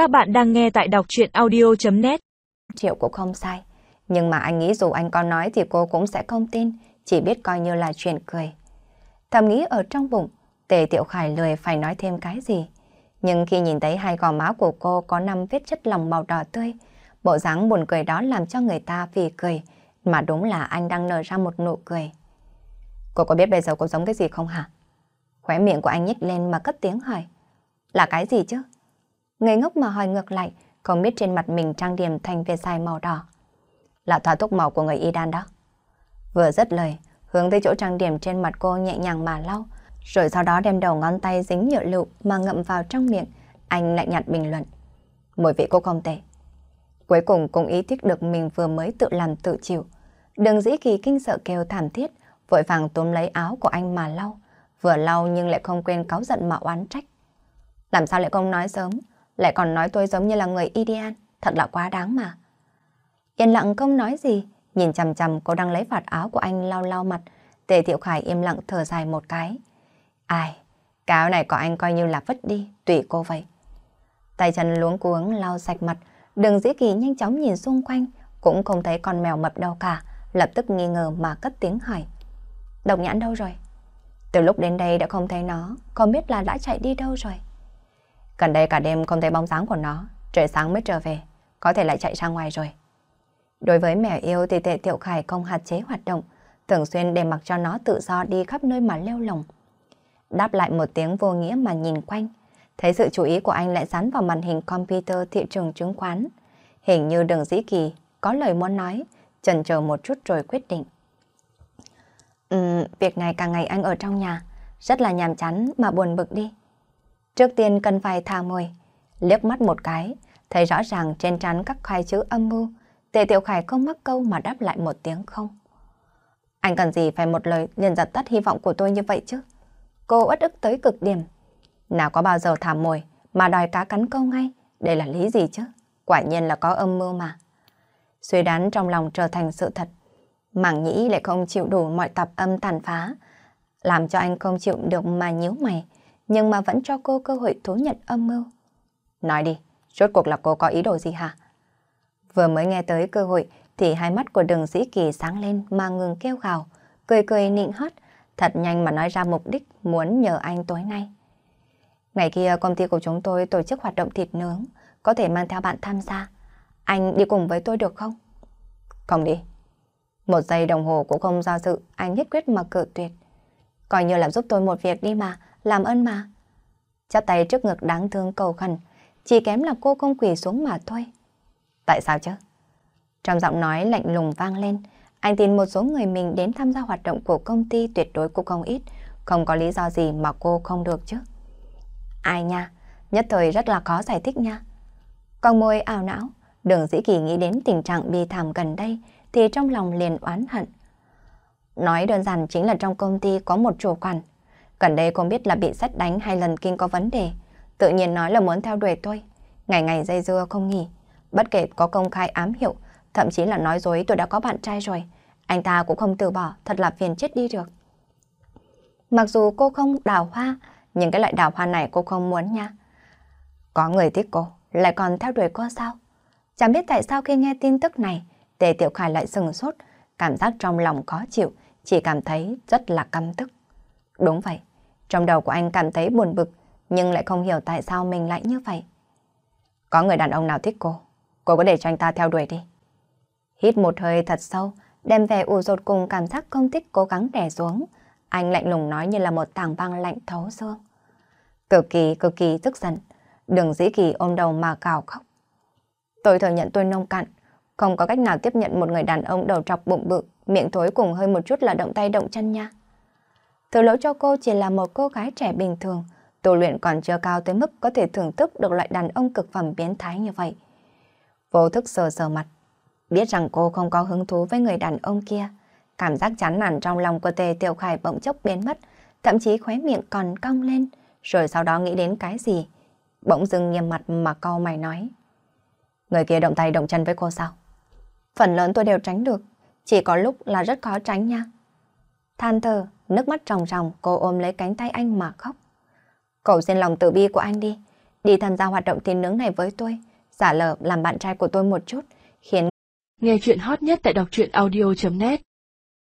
Các bạn đang nghe tại đọc chuyện audio.net Triệu cũng không sai. Nhưng mà anh nghĩ dù anh có nói thì cô cũng sẽ không tin, chỉ biết coi như là chuyện cười. Thầm nghĩ ở trong bụng, Tề Tiểu Khải lười phải nói thêm cái gì. Nhưng khi nhìn thấy hai gò má của cô có năm vết chất lòng màu đỏ tươi, bộ dáng buồn cười đó làm cho người ta vì cười, mà đúng là anh đang nở ra một nụ cười. Cô có biết bây giờ cô giống cái gì không hả? Khóe miệng của anh nhếch lên mà cất tiếng hỏi. Là cái gì chứ? Người ngốc mà hỏi ngược lại, không biết trên mặt mình trang điểm thành vệt dài màu đỏ. Là thoa thuốc màu của người y đan đó. Vừa dứt lời, hướng tới chỗ trang điểm trên mặt cô nhẹ nhàng mà lau, rồi sau đó đem đầu ngón tay dính nhựa lựu mà ngậm vào trong miệng, anh lại nhạt bình luận. Mùi vị cô không tệ. Cuối cùng cũng ý thức được mình vừa mới tự làm tự chịu. Đừng dĩ kỳ kinh sợ kêu thảm thiết, vội vàng túm lấy áo của anh mà lau. Vừa lau nhưng lại không quên cáu giận mà oán trách. Làm sao lại không nói sớm, lại còn nói tôi giống như là người ideal, thật là quá đáng mà. Yên lặng không nói gì, nhìn chằm chằm cô đang lấy vạt áo của anh lau lau mặt, Tề Thiệu Khải im lặng thở dài một cái. Ai, cái áo này của anh coi như là vứt đi, tùy cô vậy. Tay chân luống cuống lau sạch mặt, đừng dĩ kỳ nhanh chóng nhìn xung quanh, cũng không thấy con mèo mập đâu cả, lập tức nghi ngờ mà cất tiếng hỏi. Độc nhãn đâu rồi? Từ lúc đến đây đã không thấy nó, không biết là đã chạy đi đâu rồi. Gần đây cả đêm không thấy bóng dáng của nó, trời sáng mới trở về, có thể lại chạy ra ngoài rồi. Đối với mèo yêu thì tệ tiểu khải không hạt chế hoạt động, thường xuyên để mặc cho nó tự do đi khắp nơi mà leo lồng. Đáp lại một tiếng vô nghĩa mà nhìn quanh, thấy sự chú ý của anh lại dán vào màn hình computer thị trường chứng khoán. Hình như đường dĩ kỳ có lời muốn nói, chần chờ một chút rồi quyết định. Uhm, việc này càng ngày anh ở trong nhà, rất là nhàm chán mà buồn bực đi. Trước tiên cần phải thả mồi, liếc mắt một cái, thấy rõ ràng trên trán các khai chữ âm mưu, Tề Tiểu Khải không mắc câu mà đáp lại một tiếng không. Anh cần gì phải một lời liền giật tắt hy vọng của tôi như vậy chứ? Cô uất ức tới cực điểm. Nào có bao giờ thả mồi mà đòi cá cắn câu ngay, đây là lý gì chứ? Quả nhiên là có âm mưu mà. Suy đoán trong lòng trở thành sự thật. Mảng nhĩ lại không chịu đủ mọi tập âm tàn phá, làm cho anh không chịu được mà nhíu mày, nhưng mà vẫn cho cô cơ hội thú nhận âm mưu. Nói đi, rốt cuộc là cô có ý đồ gì hả? Vừa mới nghe tới cơ hội thì hai mắt của đường dĩ kỳ sáng lên mà ngừng kêu gào, cười cười nịnh hót, thật nhanh mà nói ra mục đích muốn nhờ anh tối nay. Ngày kia công ty của chúng tôi tổ chức hoạt động thịt nướng, có thể mang theo bạn tham gia. Anh đi cùng với tôi được không? Không đi. Một giây đồng hồ cũng không do dự, anh nhất quyết mà cự tuyệt. Coi như là giúp tôi một việc đi mà, làm ơn mà. Chắp tay trước ngực đáng thương cầu khẩn, chỉ kém là cô không quỳ xuống mà thôi. Tại sao chứ? Trong giọng nói lạnh lùng vang lên, anh tin một số người mình đến tham gia hoạt động của công ty tuyệt đối cũng không ít, không có lý do gì mà cô không được chứ. Ai nha, nhất thời rất là khó giải thích nha. Con môi ảo não, đường dĩ kỳ nghĩ đến tình trạng bi thảm gần đây thì trong lòng liền oán hận. Nói đơn giản chính là trong công ty có một chủ quản. Gần đây không biết là bị xét đánh hay lần kinh có vấn đề. Tự nhiên nói là muốn theo đuổi tôi. Ngày ngày dây dưa không nghỉ. Bất kể có công khai ám hiệu, thậm chí là nói dối tôi đã có bạn trai rồi. Anh ta cũng không từ bỏ, thật là phiền chết đi được. Mặc dù cô không đào hoa, nhưng cái loại đào hoa này cô không muốn nha. Có người thích cô, lại còn theo đuổi cô sao? Chẳng biết tại sao khi nghe tin tức này, Tề Tiểu Khải lại sừng sốt, cảm giác trong lòng khó chịu, chỉ cảm thấy rất là căm tức. Đúng vậy, trong đầu của anh cảm thấy buồn bực, nhưng lại không hiểu tại sao mình lại như vậy. Có người đàn ông nào thích cô, cô có để cho anh ta theo đuổi đi. Hít một hơi thật sâu, đem về u rột cùng cảm giác không thích cố gắng đè xuống. Anh lạnh lùng nói như là một tảng băng lạnh thấu xương. Cực kỳ, cực kỳ tức giận. Đừng dĩ kỳ ôm đầu mà cào khóc. Tôi thừa nhận tôi nông cạn, không có cách nào tiếp nhận một người đàn ông đầu trọc bụng bự, miệng thối cùng hơi một chút là động tay động chân nha. Thử lỗi cho cô chỉ là một cô gái trẻ bình thường, tu luyện còn chưa cao tới mức có thể thưởng thức được loại đàn ông cực phẩm biến thái như vậy. Vô thức sờ sờ mặt, biết rằng cô không có hứng thú với người đàn ông kia. Cảm giác chán nản trong lòng của Tề Tiểu Khải bỗng chốc biến mất, thậm chí khóe miệng còn cong lên, rồi sau đó nghĩ đến cái gì. Bỗng dưng nghiêm mặt mà câu mày nói. Người kia động tay động chân với cô sao? Phần lớn tôi đều tránh được, chỉ có lúc là rất khó tránh nha. Than thở, nước mắt ròng ròng, cô ôm lấy cánh tay anh mà khóc. Cậu xin lòng tự bi của anh đi. đi tham gia hoạt động tin nướng này với tôi, giả lờ làm bạn trai của tôi một chút, khiến Nghe chuyện hot nhất tại đọc truyện audio.net